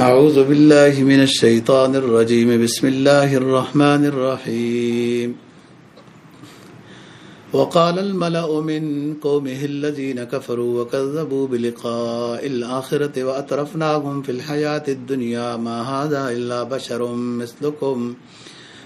أعوذ بالله من الشيطان الرجيم. بسم الله الرحمن الرحيم. وقال الملأ من قومه الذين كفروا وكذبوا بلقاء الآخرة وأترفناهم في الحياة الدنيا. ما هذا إلا بشر مثلكم.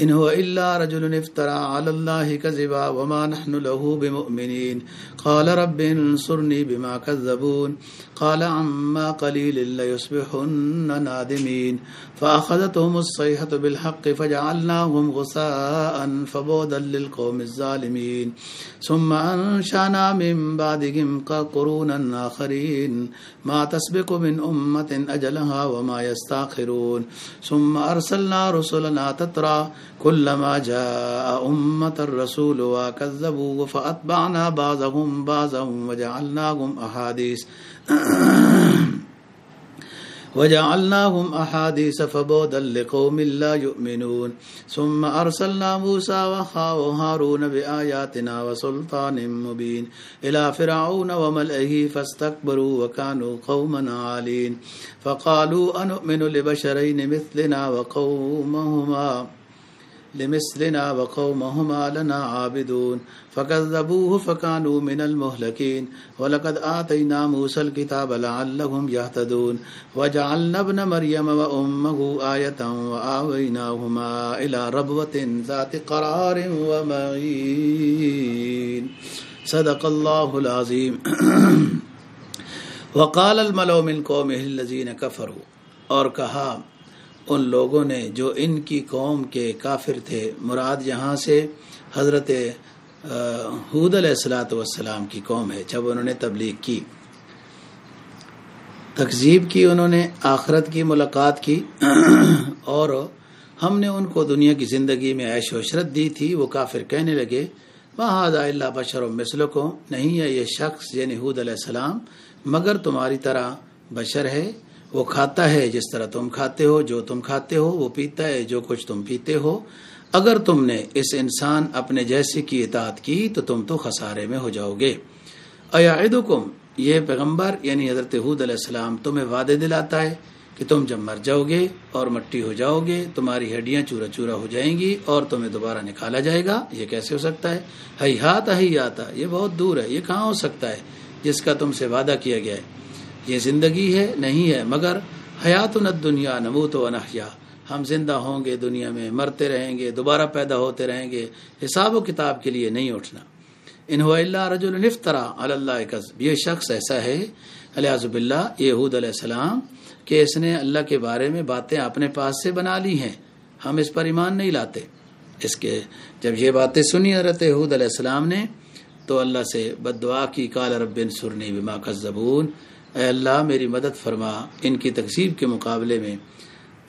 إن هو إلا رجل افترى على الله كذبا وما نحن له بمؤمنين. قال رب انصرني بما كذبون. قال عما قليل ليصبحن نادمين. فأخذتهم الصيحة بالحق فجعلناهم غساء فبودا للقوم الظالمين. ثم أنشأنا من بعدهم قرونا آخرين. ما تسبق من أمة أجلها وما يستأخرون. ثم أرسلنا رسلنا تترى كلما جاء أمة الرسول وكذبوا فأتبعنا بعضهم بعضا وجعلناهم أحاديث وجعلناهم أحاديث فبودا لقوم لا يؤمنون. ثم أرسلنا موسى وخاه هارون بآياتنا وسلطان مبين. إلى فرعون وملئه فاستكبروا وكانوا قوما عالين. فقالوا أنؤمن لبشرين مثلنا وقومهما؟ لمثلنا وقومهما لنا عابدون. فكذبوه فكانوا من المهلكين. ولقد آتينا موسى الكتاب لعلهم يهتدون. وجعلنا ابن مريم وأمه آية وآويناهما إلى ربوة ذات قرار ومعين. صدق الله العظيم. وقال الملو من قومه الذين كفروا اور کہا ان لوگوں نے جو ان کی قوم کے کافر تھے، مراد یہاں سے حضرت حود علیہ السلاۃ والسلام کی قوم ہے، جب انہوں نے تبلیغ کی۔ تقزیب کی، انہوں نے آخرت کی، ملاقات کی۔ اور ہم نے ان کو دنیا کی زندگی میں عیش و عشرت دی تھی، وہ کافر کہنے لگے بہاد اللہ بشر و مسل کو نہیں ہے، یہ شخص یعنی حود علیہ السلام، مگر تمہاری طرح بشر ہے۔ وہ کھاتا ہے جس طرح تم کھاتے ہو، جو تم کھاتے ہو، وہ پیتا ہے، جو کچھ تم پیتے ہو۔ اگر تم نے اس انسان اپنے جیسے کی اطاعت کی، تو تم تو خسارے میں ہو جاؤ گے۔ ایاحدکم یہ پیغمبر یعنی حضرت حود علیہ السلام تمہیں وعدے دلاتا ہے کہ تم جب مر جاؤ گے اور مٹی ہو جاؤ گے، تمہاری ہڈیاں چورا چورا ہو جائیں گی اور تمہیں دوبارہ نکالا جائے گا۔ یہ کیسے ہو سکتا ہے؟ ہی ہاتھ ہی آتا یہ بہت دور ہے، یہ کہاں ہو سکتا ہے؟ جس کا تم سے وعدہ کیا گیا ہے۔ یہ زندگی ہے، نہیں ہے، مگر حیات نت دنیا نموت و نحیا۔ ہم زندہ ہوں گے دنیا میں، مرتے رہیں گے، دوبارہ پیدا ہوتے رہیں گے۔ حساب و کتاب کے لیے نہیں اٹھنا۔ انہو اللہ رج الفطرا اللہ قصب یہ شخص ایسا ہے علیہب اللہ یہود علیہ السلام، کہ اس نے اللہ کے بارے میں باتیں اپنے پاس سے بنا لی ہیں۔ ہم اس پر ایمان نہیں لاتے۔ اس کے جب یہ باتیں سنی حضرت یہود علیہ السلام نے، تو اللہ سے بد دعا کی کال رب سرنی بما کا اے اللہ میری مدد فرما۔ ان کی تقسیب کے مقابلے میں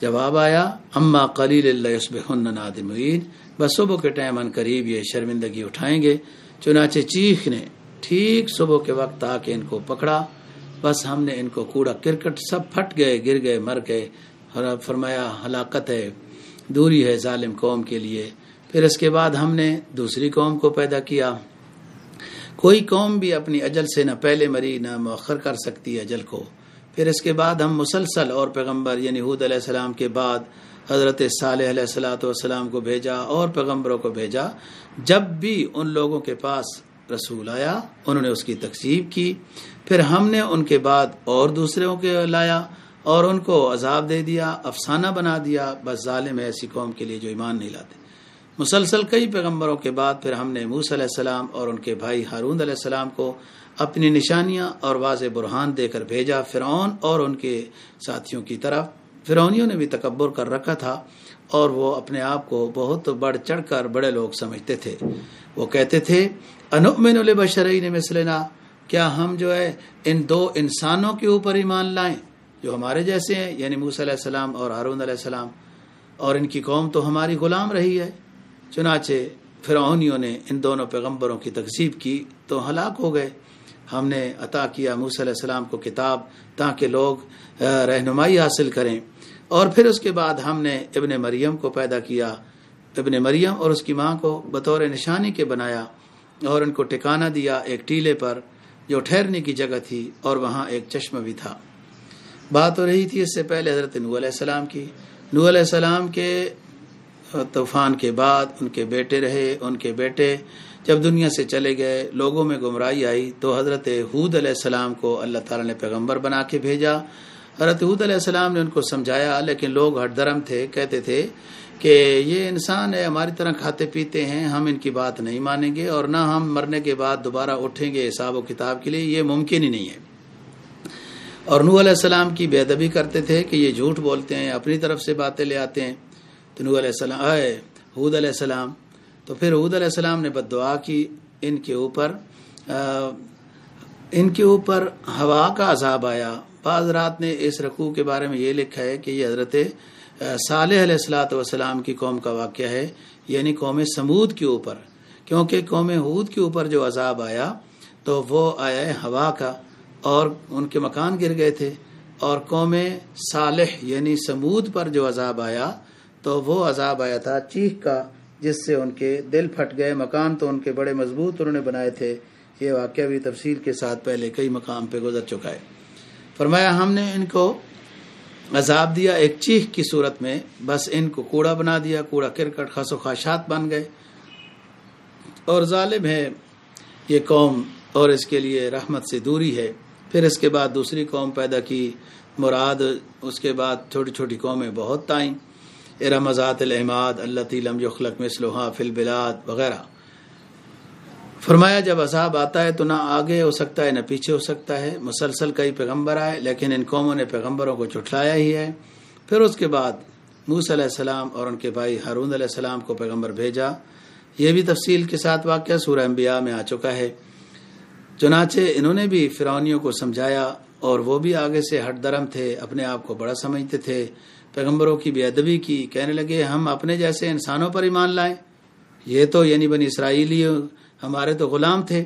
جواب آیا، اما قلیل اللہ نادمین۔ بس صبح کے ٹائم ان قریب یہ شرمندگی اٹھائیں گے۔ چنانچہ چیخ نے ٹھیک صبح کے وقت آ کے ان کو پکڑا۔ بس ہم نے ان کو کوڑا کرکٹ سب پھٹ گئے، گر گئے، مر گئے۔ فرمایا، ہلاکت ہے، دوری ہے ظالم قوم کے لیے۔ پھر اس کے بعد ہم نے دوسری قوم کو پیدا کیا۔ کوئی قوم بھی اپنی اجل سے نہ پہلے مری، نہ مؤخر کر سکتی اجل کو۔ پھر اس کے بعد ہم مسلسل اور پیغمبر یعنی حود علیہ السلام کے بعد حضرت صالح علیہ السلاۃ والسلام کو بھیجا اور پیغمبروں کو بھیجا۔ جب بھی ان لوگوں کے پاس رسول آیا، انہوں نے اس کی تقسیب کی۔ پھر ہم نے ان کے بعد اور دوسروں کے لایا اور ان کو عذاب دے دیا، افسانہ بنا دیا۔ بس ظالم ہے ایسی قوم کے لیے جو ایمان نہیں لاتے۔ مسلسل کئی پیغمبروں کے بعد پھر ہم نے موس علیہ السلام اور ان کے بھائی ہارون علیہ السلام کو اپنی نشانیاں اور واضح برہان دے کر بھیجا فرعون اور ان کے ساتھیوں کی طرف۔ فرعونیوں نے بھی تکبر کر رکھا تھا اور وہ اپنے آپ کو بہت بڑھ چڑھ کر بڑے لوگ سمجھتے تھے۔ وہ کہتے تھے انومن البشرین مثلنا، کیا ہم جو ہے ان دو انسانوں کے اوپر ایمان لائیں جو ہمارے جیسے ہیں؟ یعنی موس علیہ السلام اور ہارون علیہ السلام۔ اور ان کی قوم تو ہماری غلام رہی ہے۔ چنانچہ فرعونیوں نے ان دونوں پیغمبروں کی تقسیب کی تو ہلاک ہو گئے۔ ہم نے عطا کیا موسی علیہ السلام کو کتاب تاکہ لوگ رہنمائی حاصل کریں۔ اور پھر اس کے بعد ہم نے ابن مریم کو پیدا کیا۔ ابن مریم اور اس کی ماں کو بطور نشانی کے بنایا اور ان کو ٹکانہ دیا ایک ٹیلے پر جو ٹھہرنے کی جگہ تھی اور وہاں ایک چشمہ بھی تھا۔ بات ہو رہی تھی اس سے پہلے حضرت نو علیہ السلام کی۔ نو علیہ السلام کے طوفان کے بعد ان کے بیٹے رہے، ان کے بیٹے جب دنیا سے چلے گئے، لوگوں میں گمراہی آئی تو حضرت حود علیہ السلام کو اللہ تعالیٰ نے پیغمبر بنا کے بھیجا۔ حضرت حود علیہ السلام نے ان کو سمجھایا، لیکن لوگ ہر درم تھے، کہتے تھے کہ یہ انسان ہے، ہماری طرح کھاتے پیتے ہیں، ہم ان کی بات نہیں مانیں گے اور نہ ہم مرنے کے بعد دوبارہ اٹھیں گے حساب و کتاب کے لیے، یہ ممکن ہی نہیں ہے۔ اور نو علیہ السلام کی بے ادبی کرتے تھے کہ یہ جھوٹ بولتے ہیں، اپنی طرف سے باتیں لے آتے ہیں۔ تو علیہ السلام آئے حود علیہ السلام۔ تو پھر حود علیہ السلام نے بد دعا کی ان کے اوپر ان کے اوپر ہوا کا عذاب آیا۔ بعض رات نے اس رقو کے بارے میں یہ لکھا ہے کہ یہ حضرت صالح علیہ السلاۃ وسلام کی قوم کا واقعہ ہے یعنی قوم سمود کے اوپر۔ کیونکہ قوم حود کے اوپر جو عذاب آیا، تو وہ آیا ہوا کا، اور ان کے مکان گر گئے تھے۔ اور قوم صالح یعنی سمود پر جو عذاب آیا تو وہ عذاب آیا تھا چیخ کا، جس سے ان کے دل پھٹ گئے۔ مکان تو ان کے بڑے مضبوط انہوں نے بنائے تھے۔ یہ واقعہ بھی تفصیل کے ساتھ پہلے کئی مقام پہ گزر چکا ہے۔ فرمایا، ہم نے ان کو عذاب دیا ایک چیخ کی صورت میں۔ بس ان کو کوڑا بنا دیا، کوڑا کرکٹ خس و خاشات بن گئے۔ اور ظالم ہے یہ قوم، اور اس کے لیے رحمت سے دوری ہے۔ پھر اس کے بعد دوسری قوم پیدا کی۔ مراد اس کے بعد چھوٹی چھوٹی قومیں بہت تائیں ارمزات الحماد اللہ تیلم یخلق مثلوحا فل بلاد وغیرہ۔ فرمایا، جب عذاب آتا ہے تو نہ آگے ہو سکتا ہے، نہ پیچھے ہو سکتا ہے۔ مسلسل کئی پیغمبر آئے، لیکن ان قوموں نے پیغمبروں کو چٹلایا ہی ہے۔ پھر اس کے بعد موس علیہ السلام اور ان کے بھائی ہارون علیہ السلام کو پیغمبر بھیجا۔ یہ بھی تفصیل کے ساتھ واقعہ سورہ انبیاء میں آ چکا ہے۔ چنانچہ انہوں نے بھی فرونیوں کو سمجھایا اور وہ بھی آگے سے ہٹ درم تھے، اپنے آپ کو بڑا سمجھتے تھے۔ پیغمبروں کی بے ادبی کی کہنے لگے، ہم اپنے جیسے انسانوں پر ایمان لائیں۔ یہ تو یعنی بنی اسرائیلی ہمارے تو غلام تھے،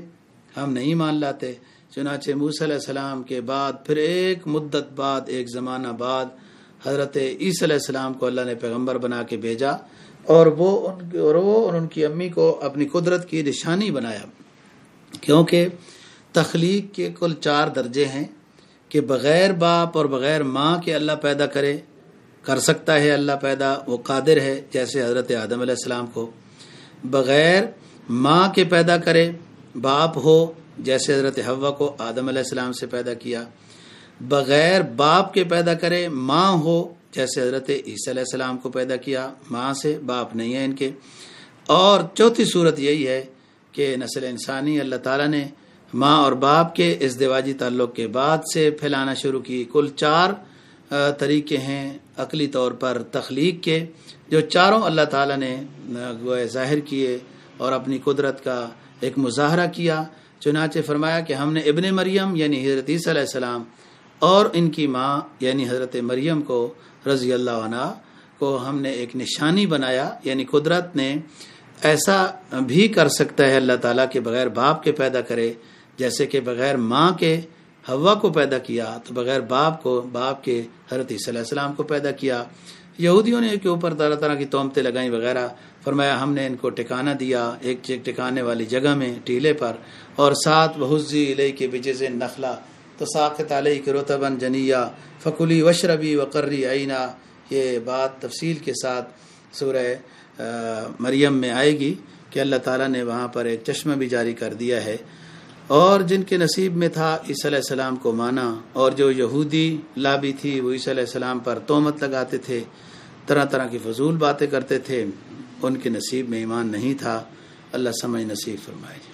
ہم نہیں مان لاتے۔ چنانچہ موسی علیہ السلام کے بعد، پھر ایک مدت بعد، ایک زمانہ بعد، حضرت عیسی علیہ السلام کو اللہ نے پیغمبر بنا کے بھیجا اور وہ ان اور وہ اور ان کی امی کو اپنی قدرت کی نشانی بنایا۔ کیونکہ تخلیق کے کل چار درجے ہیں کہ بغیر باپ اور بغیر ماں کے اللہ پیدا کرے۔ کر سکتا ہے اللہ پیدا، وہ قادر ہے جیسے حضرت آدم علیہ السلام کو۔ بغیر ماں کے پیدا کرے، باپ ہو جیسے حضرت ہوا کو آدم علیہ السلام سے پیدا کیا۔ بغیر باپ کے پیدا کرے، ماں ہو جیسے حضرت عیسی علیہ السلام کو پیدا کیا۔ ماں سے باپ نہیں ہے ان کے۔ اور چوتھی صورت یہی ہے کہ نسل انسانی، اللہ تعالیٰ نے ماں اور باپ کے اس دیواجی تعلق کے بعد سے پھیلانا شروع کی۔ کل چار طریقے ہیں عقلی طور پر تخلیق کے، جو چاروں اللہ تعالیٰ نے ظاہر کیے اور اپنی قدرت کا ایک مظاہرہ کیا۔ چنانچہ فرمایا کہ ہم نے ابن مریم یعنی حضرت عیسی علیہ السلام، اور ان کی ماں یعنی حضرت مریم کو رضی اللہ عنہ کو ہم نے ایک نشانی بنایا یعنی قدرت نے ایسا بھی کر سکتا ہے اللہ تعالیٰ کے بغیر باپ کے پیدا کرے، جیسے کہ بغیر ماں کے ہوا کو پیدا کیا، تو بغیر باپ کو، باپ کے حضرت عیسی علیہ السلام کو پیدا کیا۔ یہودیوں نے کے اوپر طرح طرح کی تومتیں لگائیں وغیرہ۔ فرمایا، ہم نے ان کو ٹکانا دیا ایک چیک ٹکانے والی جگہ میں، ٹیلے پر۔ اور سات بحزی علیہ کے بجز نخلا۔ تو ساخت علیہ کے روتبن جنیا فکلی وشربی وقرری عینہ یہ بات تفصیل کے ساتھ سورہ مریم میں آئے گی کہ اللہ تعالیٰ نے وہاں پر ایک چشمہ بھی جاری کر دیا ہے۔ اور جن کے نصیب میں تھا عیسی علیہ السلام کو مانا، اور جو یہودی لابی تھی، وہ عیسی علیہ السلام پر تومت لگاتے تھے، طرح طرح کی فضول باتیں کرتے تھے۔ ان کے نصیب میں ایمان نہیں تھا۔ اللہ سمجھ نصیب فرمائے۔